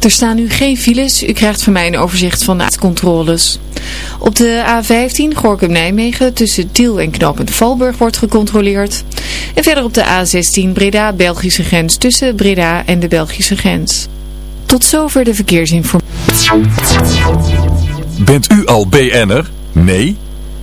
Er staan nu geen files. U krijgt van mij een overzicht van de controles. Op de A15 Gorkum-Nijmegen tussen Tiel en knooppunt Valburg wordt gecontroleerd. En verder op de A16 Breda-Belgische grens tussen Breda en de Belgische grens. Tot zover de verkeersinformatie. Bent u al BN'er? Nee?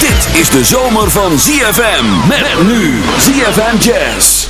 Dit is de zomer van ZFM. Met nu ZFM Jazz.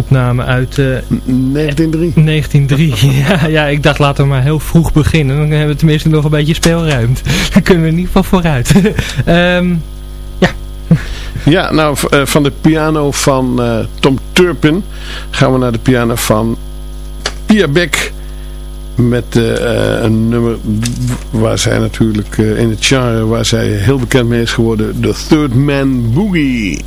Opname uit 1903. 1903. ja, ja, ik dacht laten we maar heel vroeg beginnen. Dan hebben we tenminste nog een beetje speelruimte. Dan kunnen we in ieder geval vooruit. um, ja. Ja, nou eh, van de piano van eh, Tom Turpin gaan we naar de piano van Pia Beck. Met eh, eh, een nummer waar zij natuurlijk eh, in het genre waar zij heel bekend mee is geworden. The Third Man Boogie.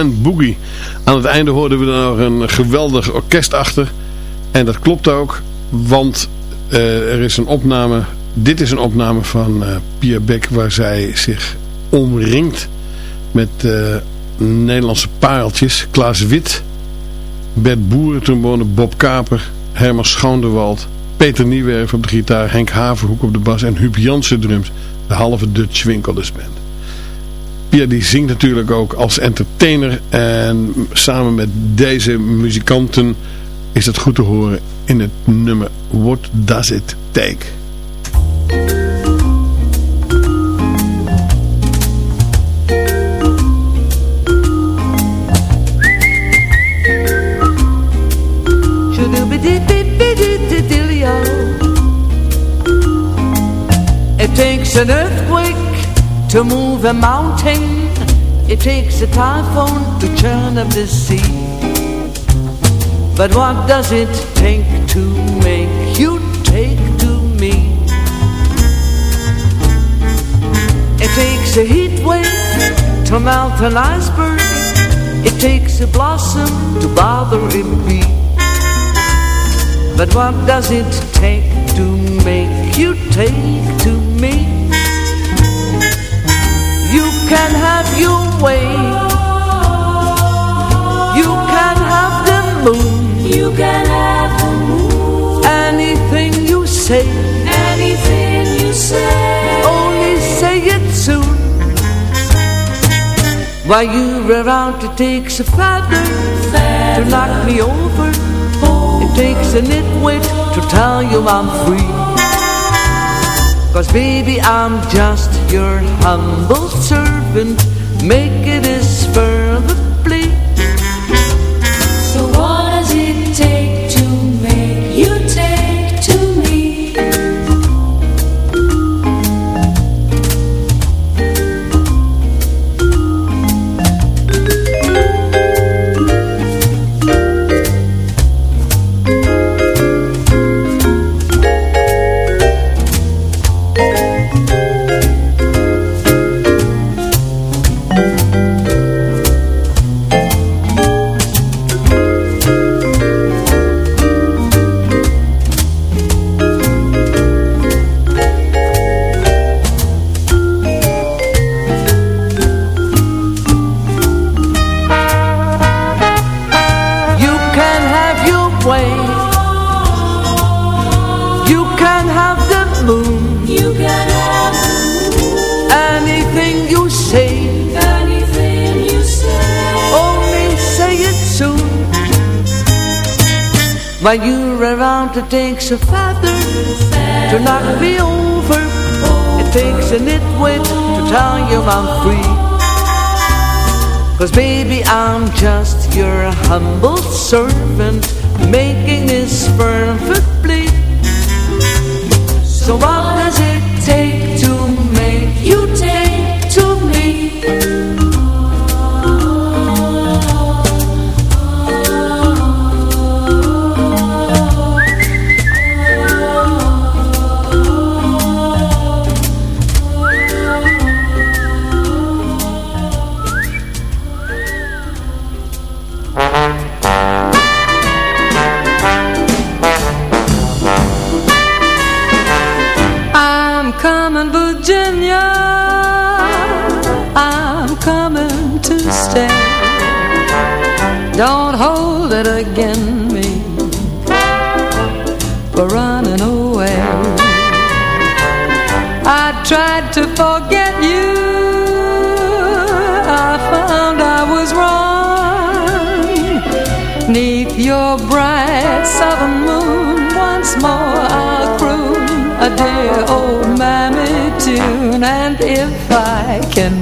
Man Boogie. Aan het einde hoorden we er nog een geweldig orkest achter. En dat klopt ook, want eh, er is een opname, dit is een opname van eh Pia Beck waar zij zich omringt met eh, Nederlandse pareltjes. Klaas Wit, Bert Boeren Bob Kaper, Herman Schoonderwald, Peter Niewerf op de gitaar, Henk Haverhoek op de bas en Huub Jansen drums. De halve Dutch Winkelders Band. Pia die zingt natuurlijk ook als entertainer en samen met deze muzikanten is het goed te horen in het nummer What Does It Take? It takes an earthquake to move a mountain. It takes a typhoon to churn up the sea. But what does it take to make you take to me? It takes a heat wave to melt an iceberg. It takes a blossom to bother a bee. But what does it take to make you take to me? You can have the moon. You can have the moon. Anything you say, Anything you say. only say it soon. While you're around, it takes a feather to knock me over. It takes a nitwit to tell you I'm free. Cause baby, I'm just your humble servant. Make it as fervently. While you're around, it takes a feather to knock me over. It takes a nitwit to tell you I'm free. Cause baby, I'm just your humble servant, making this plea. So what does it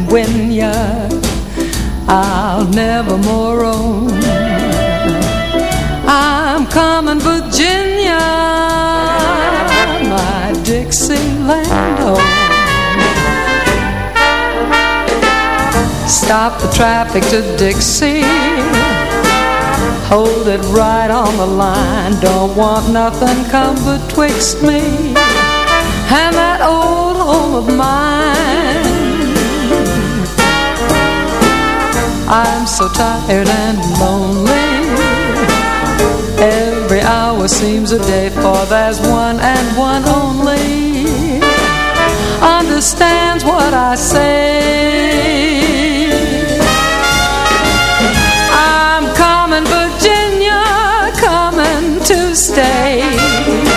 Can win I'll never more roam. I'm coming, Virginia, my Dixieland home. Stop the traffic to Dixie. Hold it right on the line. Don't want nothing come betwixt me and that old home of mine. I'm so tired and lonely. Every hour seems a day, for there's one and one only understands what I say. I'm coming, Virginia, coming to stay.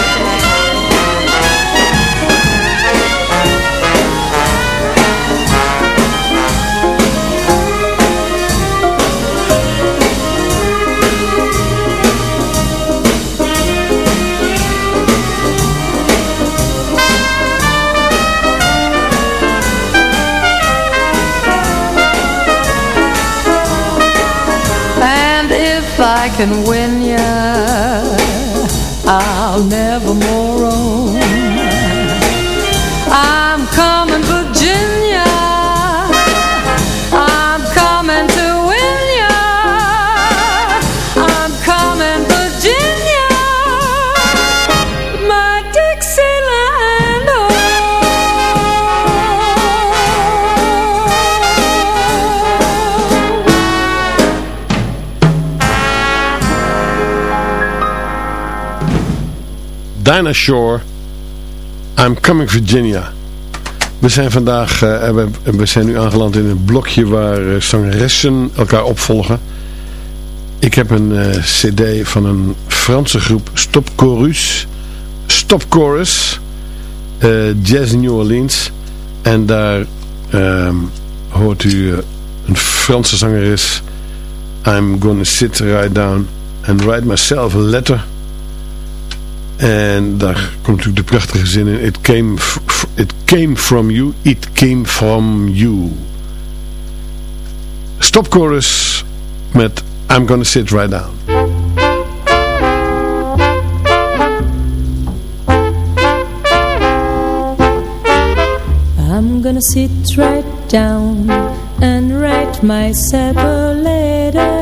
Can win ya, I'll never Dinah Shore, I'm Coming Virginia. We zijn vandaag, uh, we, we, zijn nu aangeland in een blokje waar uh, zangeressen elkaar opvolgen. Ik heb een uh, cd van een Franse groep Stop Chorus, Stop Chorus, Jazz New Orleans. En daar ehm, hoort u een Franse zangeres, I'm gonna sit right down and write myself a letter... En daar komt natuurlijk de prachtige zin in. It came, it came from you, it came from you. Stop chorus met I'm gonna sit right down. I'm gonna sit right down and write myself a letter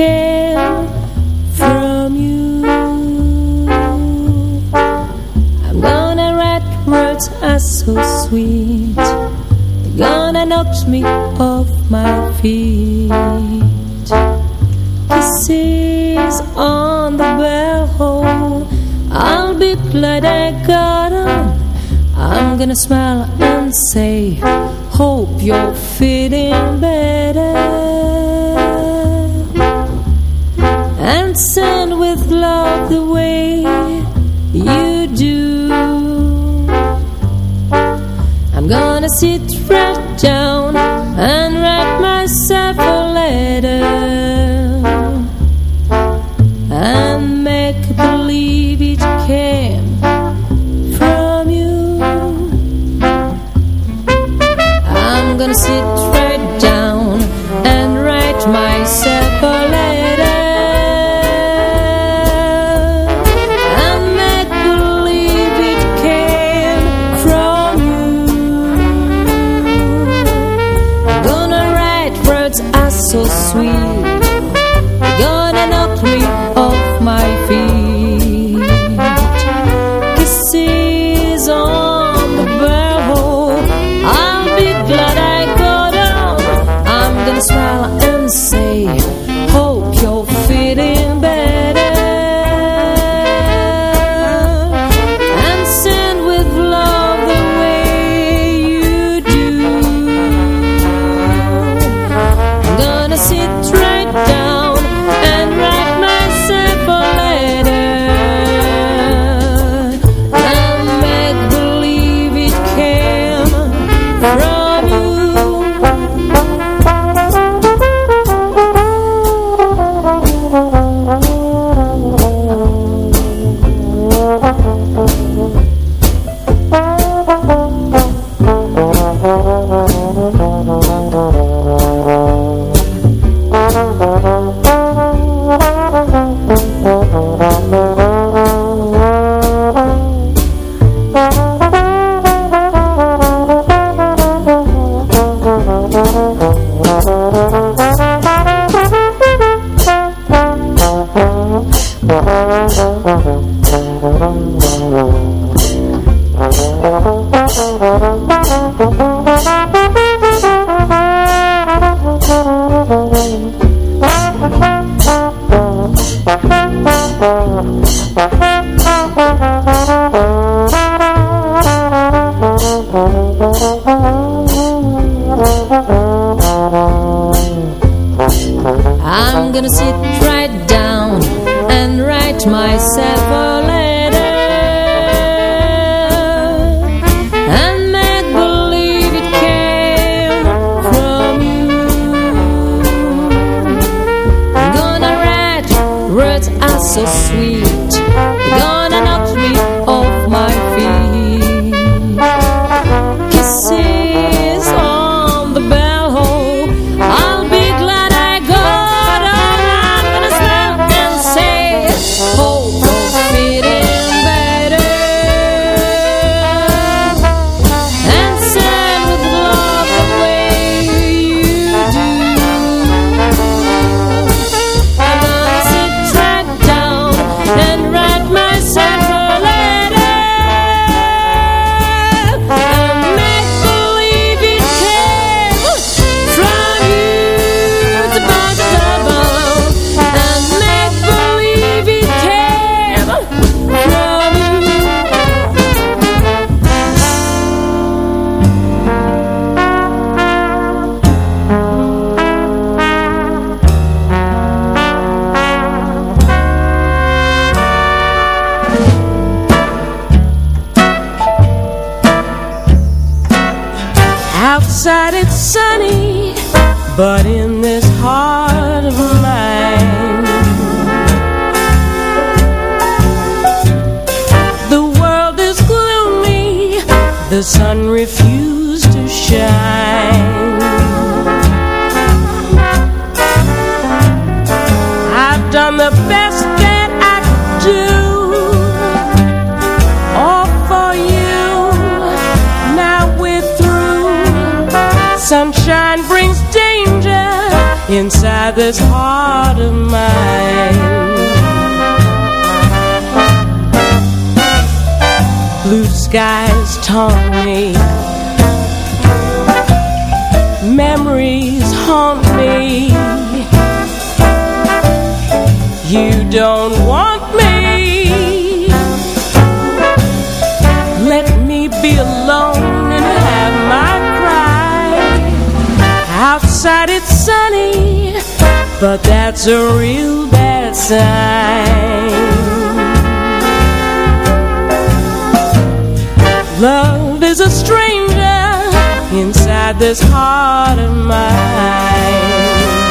care from you. I'm gonna write words are so sweet. They're gonna knock me off my feet. Kisses on the bell I'll be glad I got them I'm gonna smile and say Hope you're feeling better and send with love the way you do. I'm gonna sit right down and done the best that I could do. All for you. Now we're through. Sunshine brings danger inside this heart of mine. Blue skies taunt me. Memories haunt me. You don't want me. Let me be alone and have my cry. Outside it's sunny, but that's a real bad sign. Love is a stranger inside this heart of mine.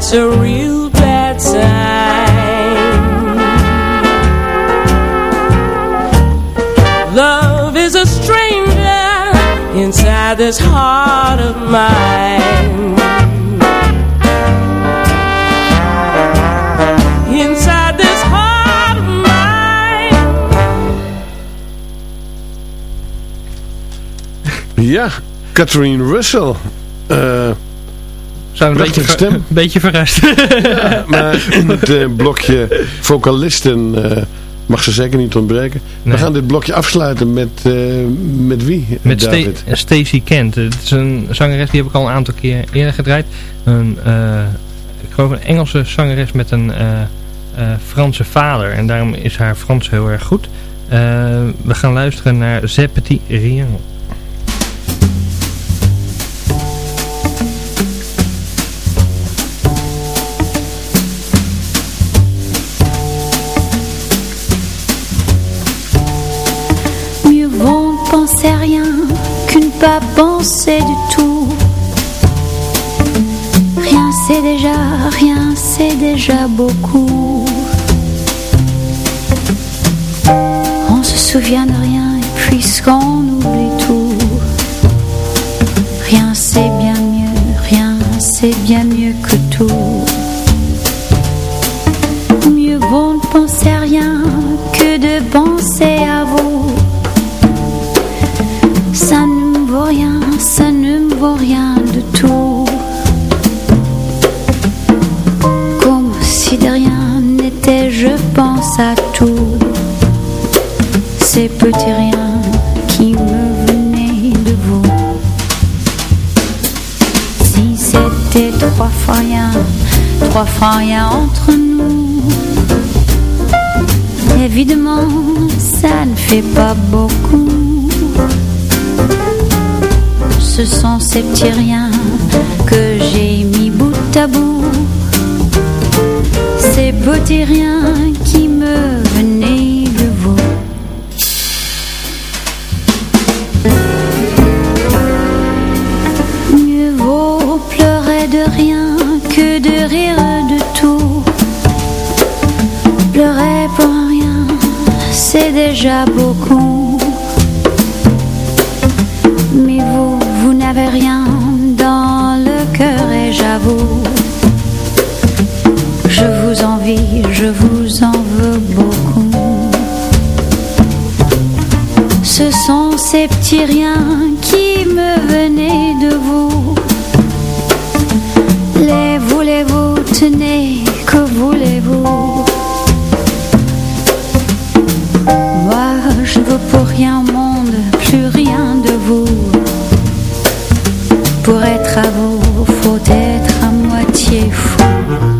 That's a real bad sign. Love is a stranger inside this heart of mine. Inside this heart of mine. Ja, Catherine Russell. Eh, Zijn we een beetje, stem. een beetje verrast. maar in het eh, blokje vocalisten eh, mag ze zeker niet ontbreken. Nee. We gaan dit blokje afsluiten met, eh, met wie, Met? Stacey Kent. Het is een zangeres, die heb ik al een aantal keer eerder gedraaid. Een, ik geloof een Engelse zangeres met een Franse vader. En daarom is haar Frans heel erg goed. We gaan luisteren naar Zé Petit beaucoup. On se souvient de rien et puisqu'on oublie tout. Rien c'est bien mieux, rien c'est bien mieux que tout. Mieux vaut ne penser à rien que de penser à vous. Ça ne me vaut rien, ça ne me vaut rien pense à tout. Ces petits riens qui me venaient de vous. Si c'était trois fois rien, trois fois rien entre nous. Évidemment, ça ne fait pas beaucoup. Ce sont ces petits riens que j'ai mis bout à bout. Ces petits riens qui me venaient de vous. Mieux vaut pleurer de rien que de rire de tout. déjà beaucoup. Mais vous, vous n'avez rien dans le cœur et j'avoue, je vous envie, je vous en veux beaucoup. Ce sont ces petits riens qui me venaient de vous. Les voulez-vous, tenez, que voulez-vous? Moi, je veux pour rien au monde, plus rien de vous. Pour être à vous, faut être à moitié fou.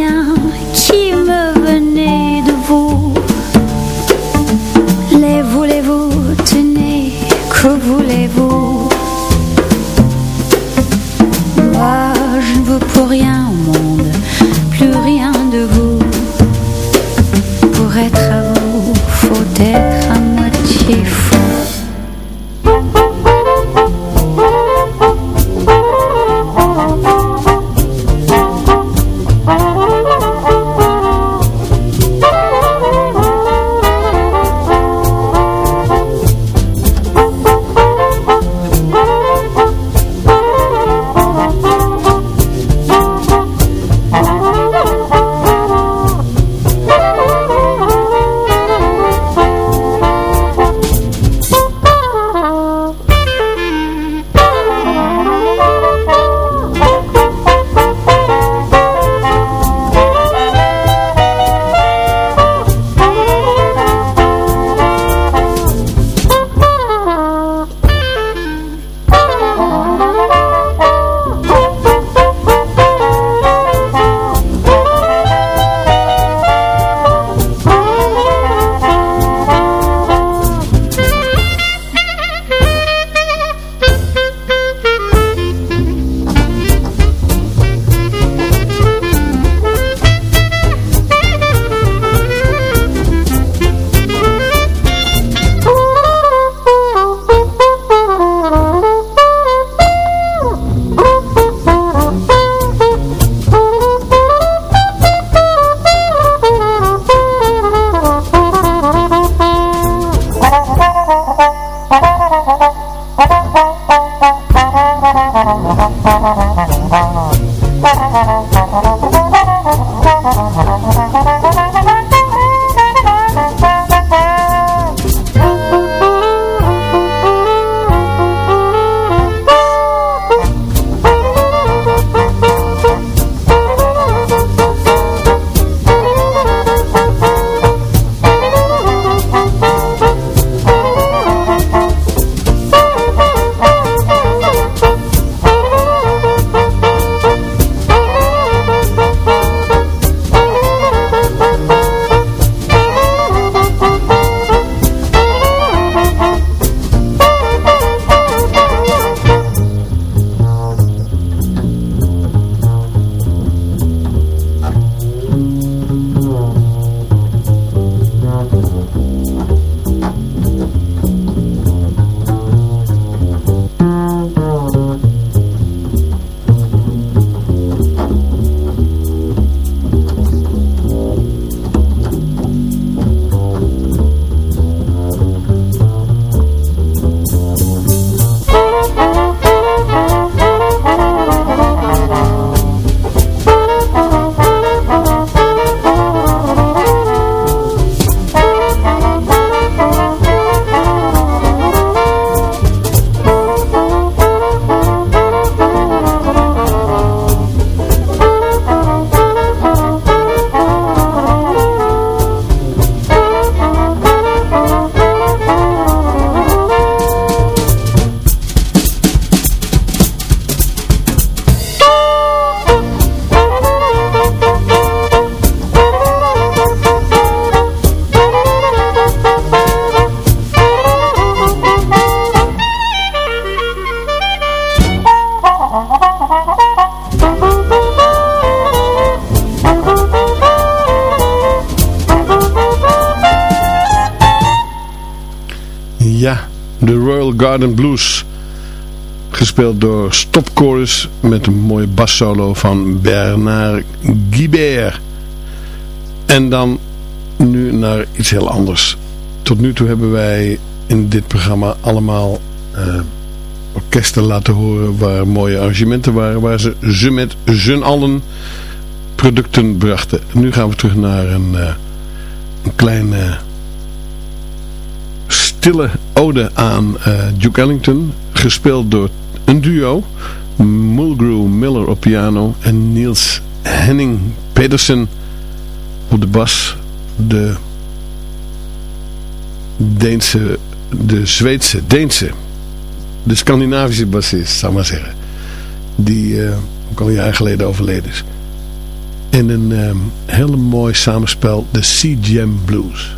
Garden Blues. Gespeeld door Stop Chorus met een mooie bassolo van Bernard Guibert. En dan nu naar iets heel anders. Tot nu toe hebben wij in dit programma allemaal uh, orkesten laten horen waar mooie arrangementen waren. Waar ze ze met z'n allen producten brachten. Nu gaan we terug naar een, uh, een kleine stille ode aan uh, Duke Ellington. Gespeeld door een duo. Mulgrew Miller op piano en Niels Henning Pedersen op de bas. De Deense, de Zweedse, Deense, de Scandinavische bassist, zou ik maar zeggen. Die uh, ook al een jaar geleden overleden is. In een um, hele mooi samenspel, de Sea Jam Blues.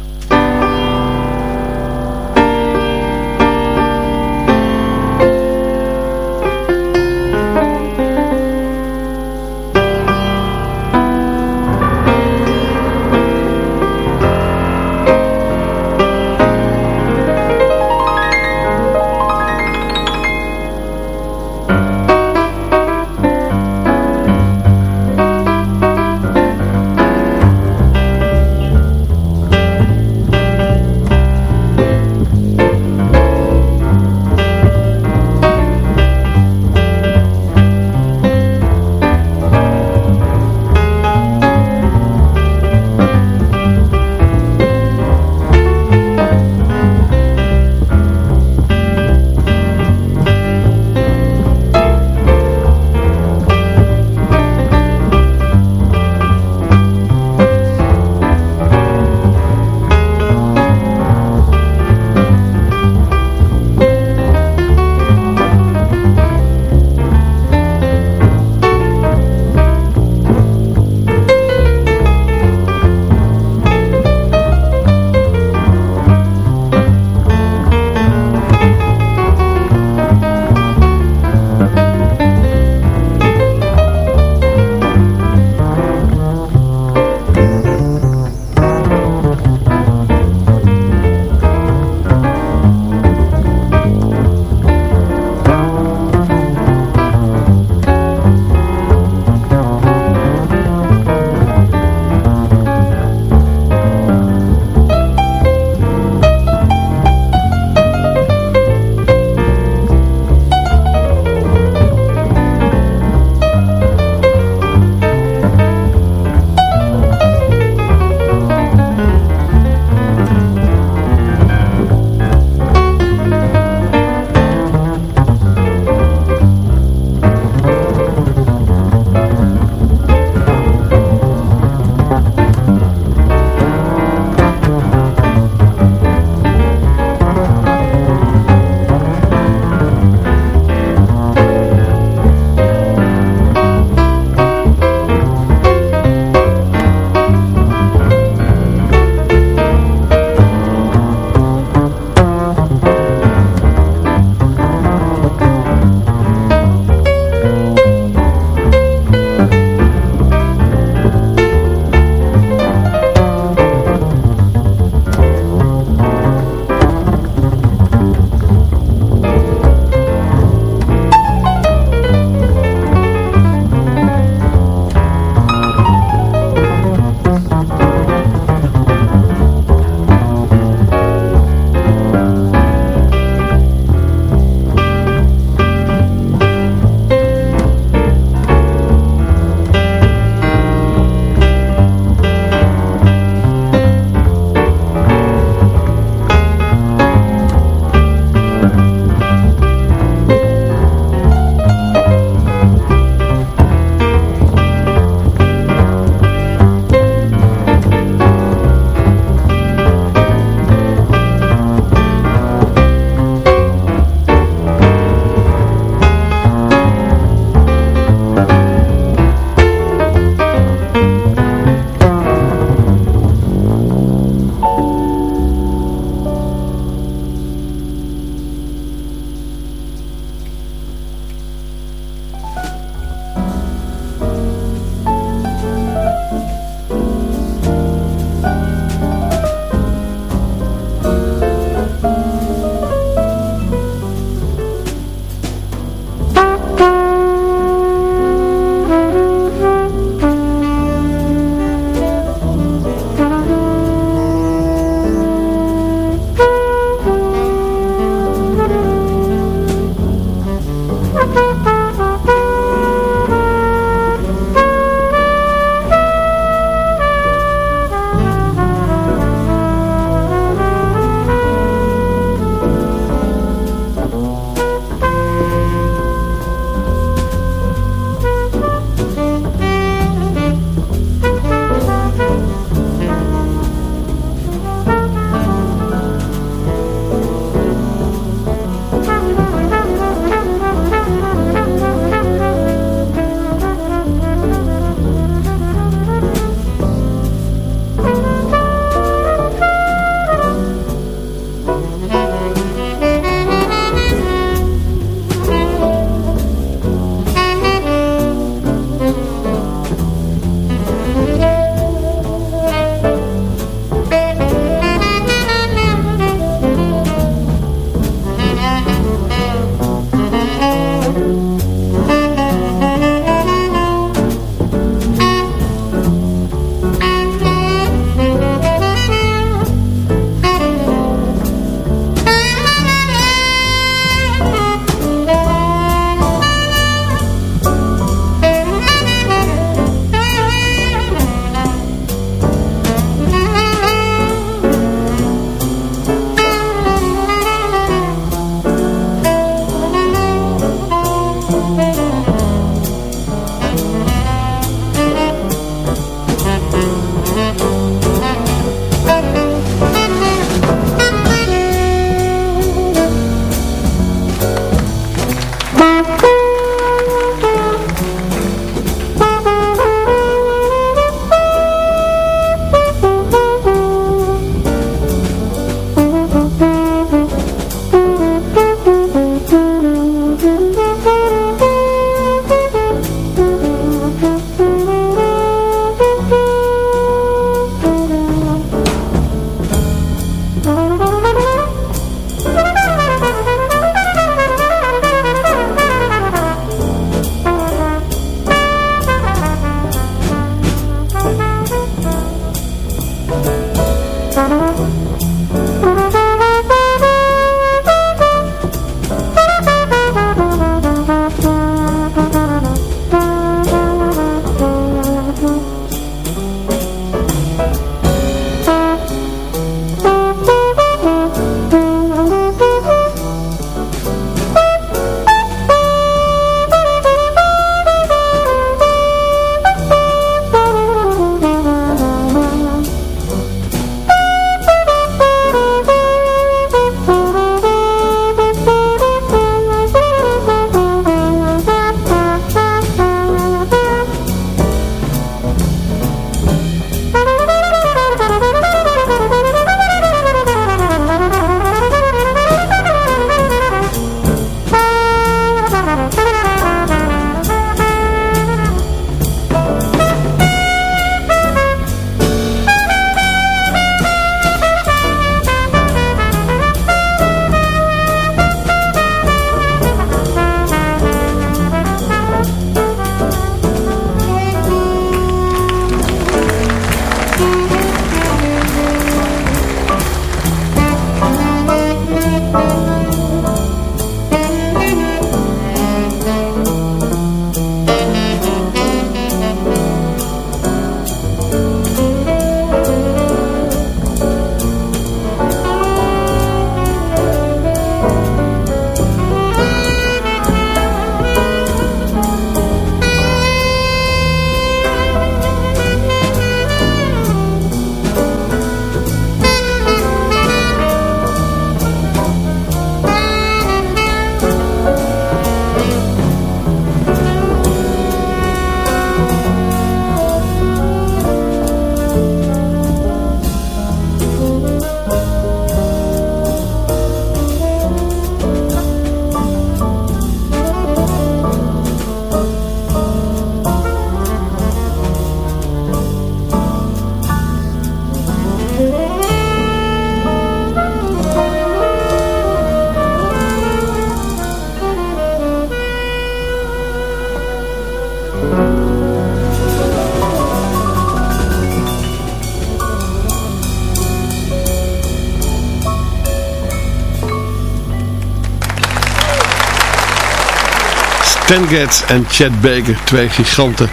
Getz en Chad Baker, twee giganten,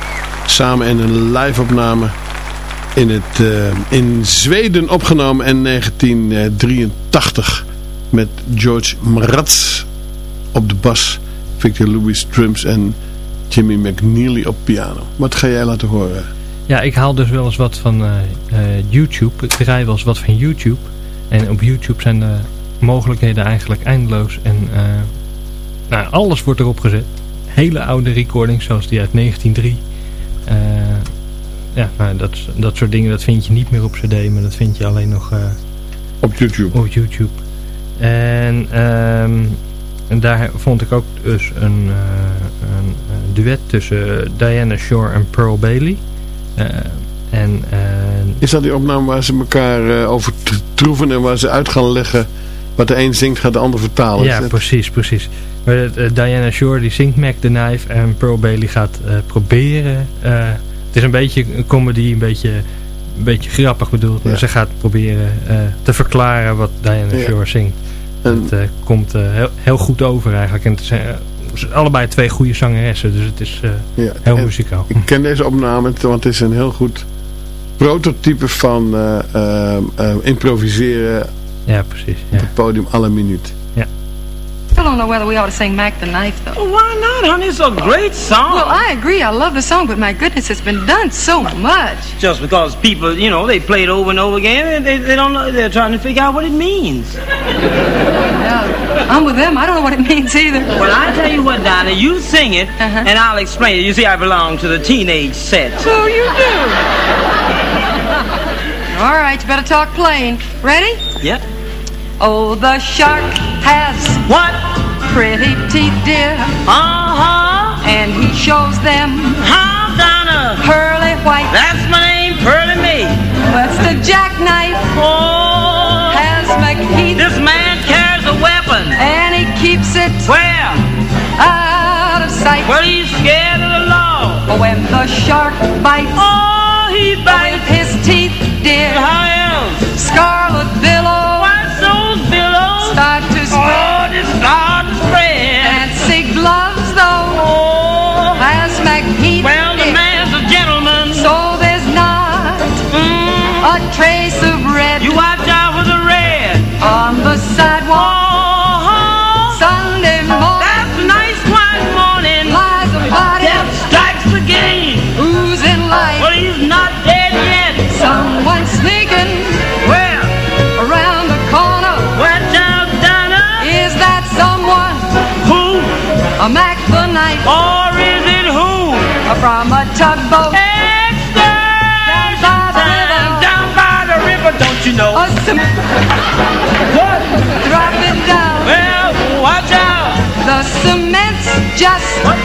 samen in een live-opname in, eh, in Zweden opgenomen in 1983 met George Mraz op de bas, Victor Louis drums en Jimmy McNeely op piano. Wat ga jij laten horen? Ja, ik haal dus wel eens wat van eh, eh, YouTube. Ik draai wel eens wat van YouTube. En op YouTube zijn de mogelijkheden eigenlijk eindeloos. En nou, alles wordt erop gezet. Hele oude recordings, zoals die uit 1903. ja, nou, dat, dat soort dingen, dat vind je niet meer op cd, maar dat vind je alleen nog... op YouTube. Op YouTube. En, ehm, en daar vond ik ook dus een, uh, een duet tussen Diana Shore en Pearl Bailey. En, Is dat die opname waar ze elkaar over troeven en waar ze uit gaan leggen wat de een zingt gaat de ander vertalen? Ja, precies, precies. Maar, Diana Shore die zingt Mac the Knife en Pearl Bailey gaat proberen... het is een beetje een comedy, een beetje een beetje grappig bedoeld. Maar ze gaat proberen uh, te verklaren wat Diana ja. Shore zingt. En het uh, komt uh, heel, heel, goed over eigenlijk. En het zijn allebei twee goede zangeressen. Dus het is ja. heel en muzikaal. Ik ken deze opname, want het is een heel goed prototype van improviseren ja, precies, op het podium alle minuut. still don't know whether we ought to sing Mac the Knife, though. Well, why not, honey? It's a great song. Well, I agree. I love the song, but my goodness, it's been done so much. Just because people, you know, they play it over and over again, and they, they don't know, they're trying to figure out what it means. Yeah, I'm with them. I don't know what it means either. Well, I tell you what, Donna, you sing it, uh -huh. and I'll explain it. You see, I belong to the teenage set. So you do. All right, you better talk plain. Ready? Yep. Oh, the shark has what? Pretty teeth, dear. Uh-huh. And he shows them how Donna. Pearly white. That's my name, Pearly Me. What's the jackknife? Oh. Has McHeath. This man carries a weapon. And he keeps it. Where? Out of sight. Well, he's scared From a tugboat. Down by the river. Down by the river, don't you know? A sim- what? Dropping down. Well, watch out. The cement's just What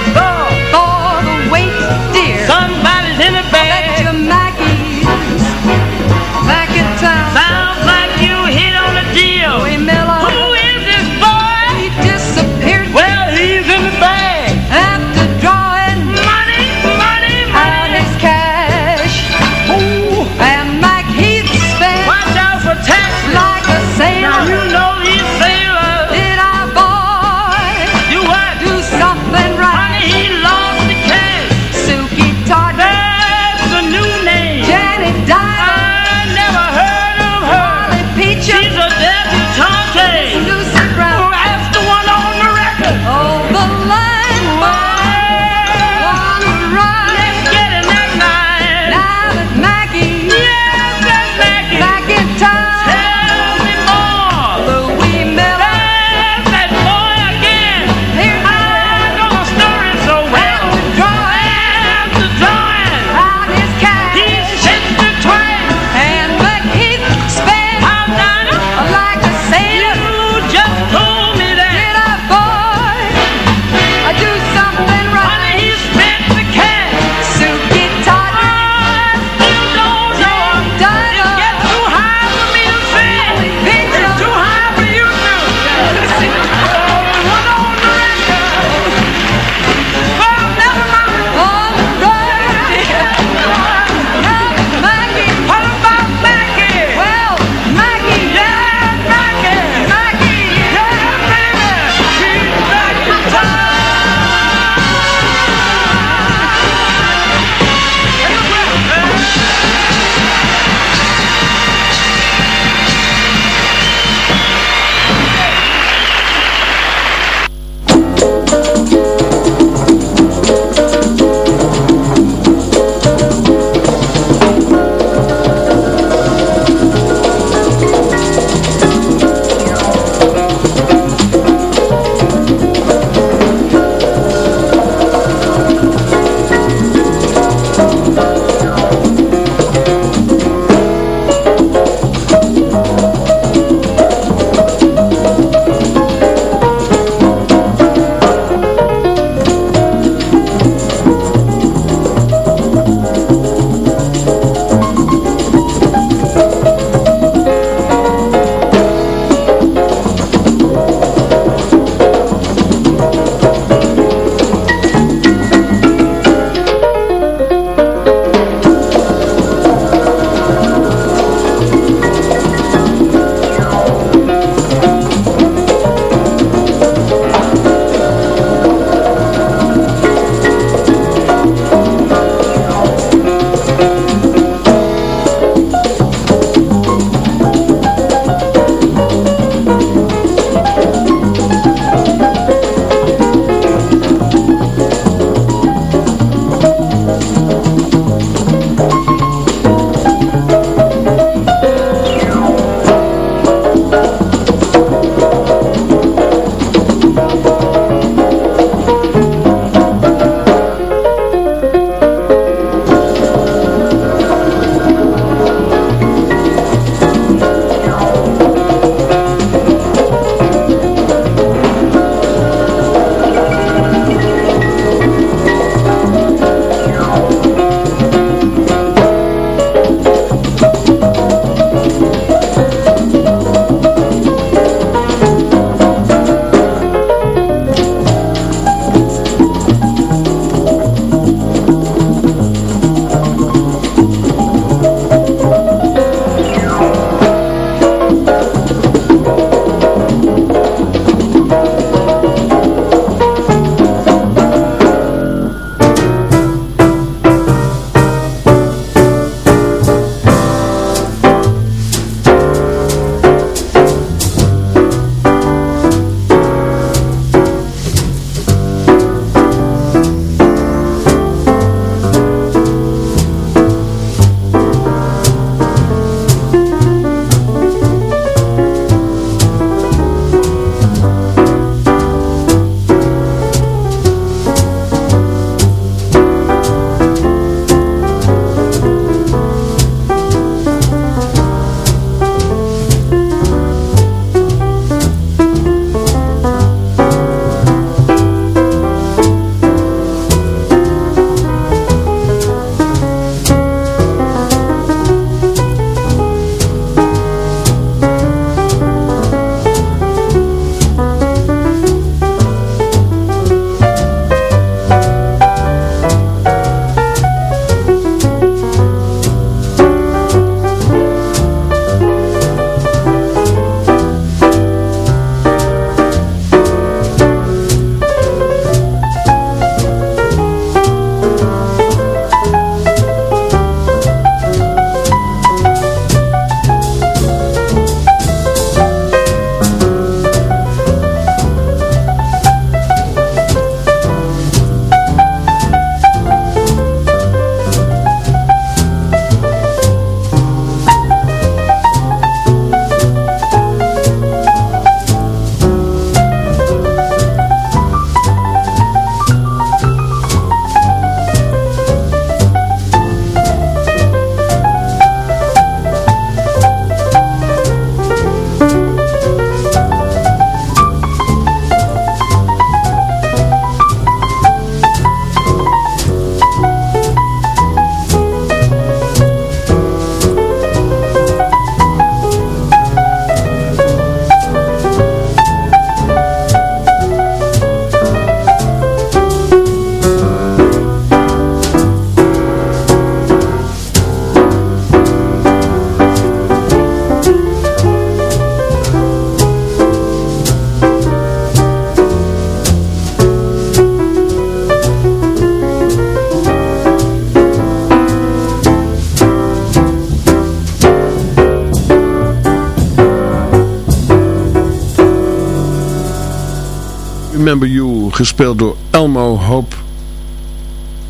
Remember You, gespeeld door Elmo Hope,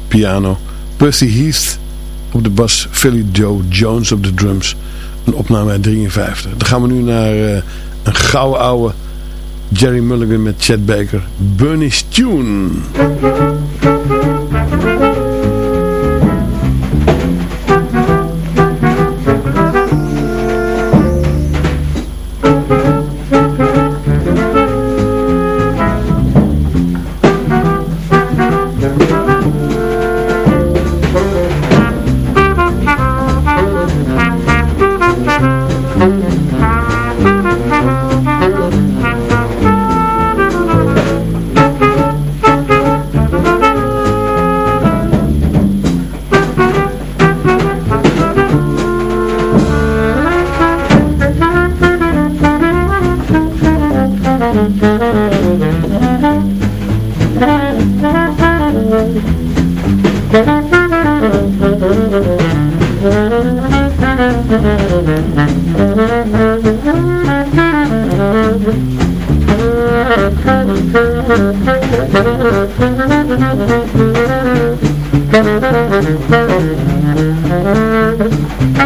piano. Percy Heath op de bas, Philly Joe Jones op de drums. Een opname uit 53. Dan gaan we nu naar uh, een gouden oude Jerry Mulligan met Chet Baker. Bernie's Tune. Thank you.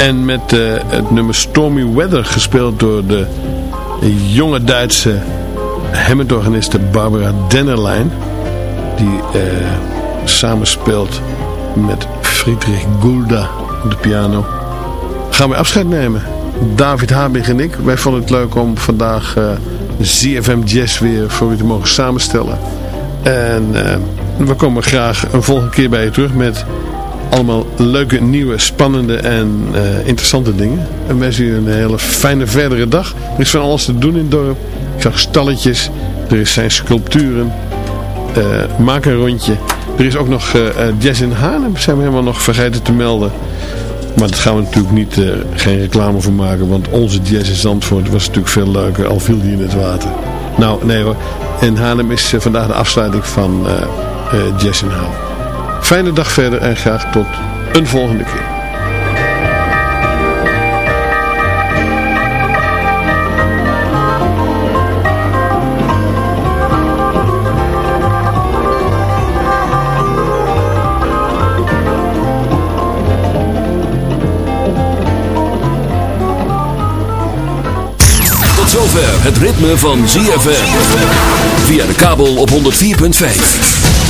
En met eh, het nummer Stormy Weather gespeeld door de jonge Duitse Hammond-organiste Barbara Dennerlein. Die uh, samenspeelt met Friedrich Gulda op de piano. Gaan we afscheid nemen. David Habig en ik. Wij vonden het leuk om vandaag uh, ZFM Jazz weer voor u te mogen samenstellen. En we komen graag een volgende keer bij je terug met allemaal leuke, nieuwe, spannende en uh, interessante dingen. En wensen u een hele fijne verdere dag. Er is van alles te doen in het dorp. Ik zag stalletjes, er zijn sculpturen. maak een rondje. Er is ook nog Jazz in Haarlem, zijn we helemaal nog vergeten te melden. Maar daar gaan we natuurlijk niet, geen reclame voor maken. Want onze jazz in Zandvoort was natuurlijk veel leuker. Al viel die in het water. Nou, nee hoor. In Haarlem is vandaag de afsluiting van Jazz in Haarlem. Fijne dag verder en graag tot een volgende keer. zover het ritme van ZFM. Via de kabel op 104.5.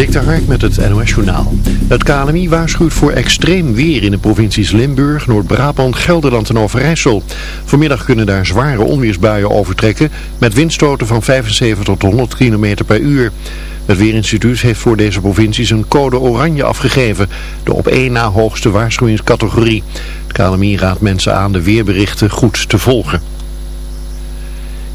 Dik Hark met het NOS Journaal. Het KNMI waarschuwt voor extreem weer in de provincies Limburg, Noord-Brabant, Gelderland en Overijssel. Vanmiddag kunnen daar zware onweersbuien overtrekken met windstoten van 75 tot 100 km per uur. Het Weerinstituut heeft voor deze provincies een code oranje afgegeven, de op één na hoogste waarschuwingscategorie. Het KNMI raadt mensen aan de weerberichten goed te volgen.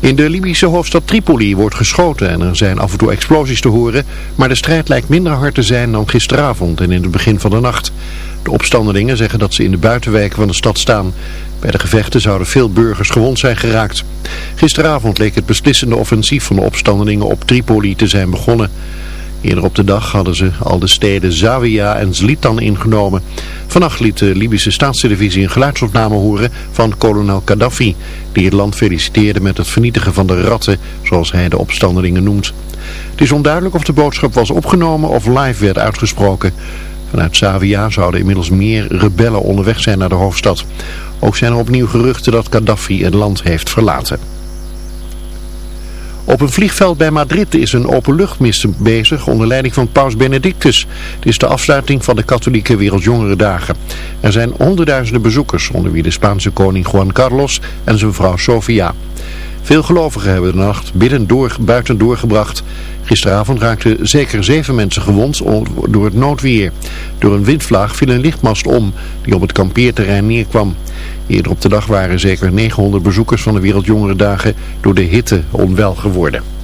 In de Libische hoofdstad Tripoli wordt geschoten en er zijn af en toe explosies te horen, maar de strijd lijkt minder hard te zijn dan gisteravond en in het begin van de nacht. De opstandelingen zeggen dat ze in de buitenwijken van de stad staan. Bij de gevechten zouden veel burgers gewond zijn geraakt. Gisteravond leek het beslissende offensief van de opstandelingen op Tripoli te zijn begonnen. Eerder op de dag hadden ze al de steden Zawiya en Zlitan ingenomen. Vannacht liet de Libische staatstelevisie een geluidsopname horen van kolonel Gaddafi, die het land feliciteerde met het vernietigen van de ratten, zoals hij de opstandelingen noemt. Het is onduidelijk of de boodschap was opgenomen of live werd uitgesproken. Vanuit Zawiya zouden inmiddels meer rebellen onderweg zijn naar de hoofdstad. Ook zijn er opnieuw geruchten dat Gaddafi het land heeft verlaten. Op een vliegveld bij Madrid is een openluchtmis bezig onder leiding van Paus Benedictus. Het is de afsluiting van de katholieke Wereldjongerendagen. Er zijn honderdduizenden bezoekers, onder wie de Spaanse koning Juan Carlos en zijn vrouw Sofia. Veel gelovigen hebben de nacht binnen door, buiten doorgebracht. Gisteravond raakten zeker zeven mensen gewond door het noodweer. Door een windvlaag viel een lichtmast om die op het kampeerterrein neerkwam. Eerder op de dag waren zeker 900 bezoekers van de Wereldjongerendagen door de hitte onwel geworden.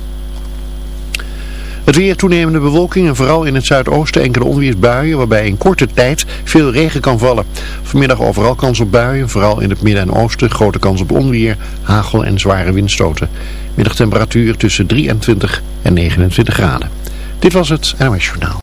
Het weer toenemende bewolking en vooral in het zuidoosten enkele onweersbuien waarbij in korte tijd veel regen kan vallen. Vanmiddag overal kans op buien, vooral in het midden en oosten grote kans op onweer, hagel en zware windstoten. Middagtemperatuur tussen 23 en 29 graden. Dit was het NOS Journaal.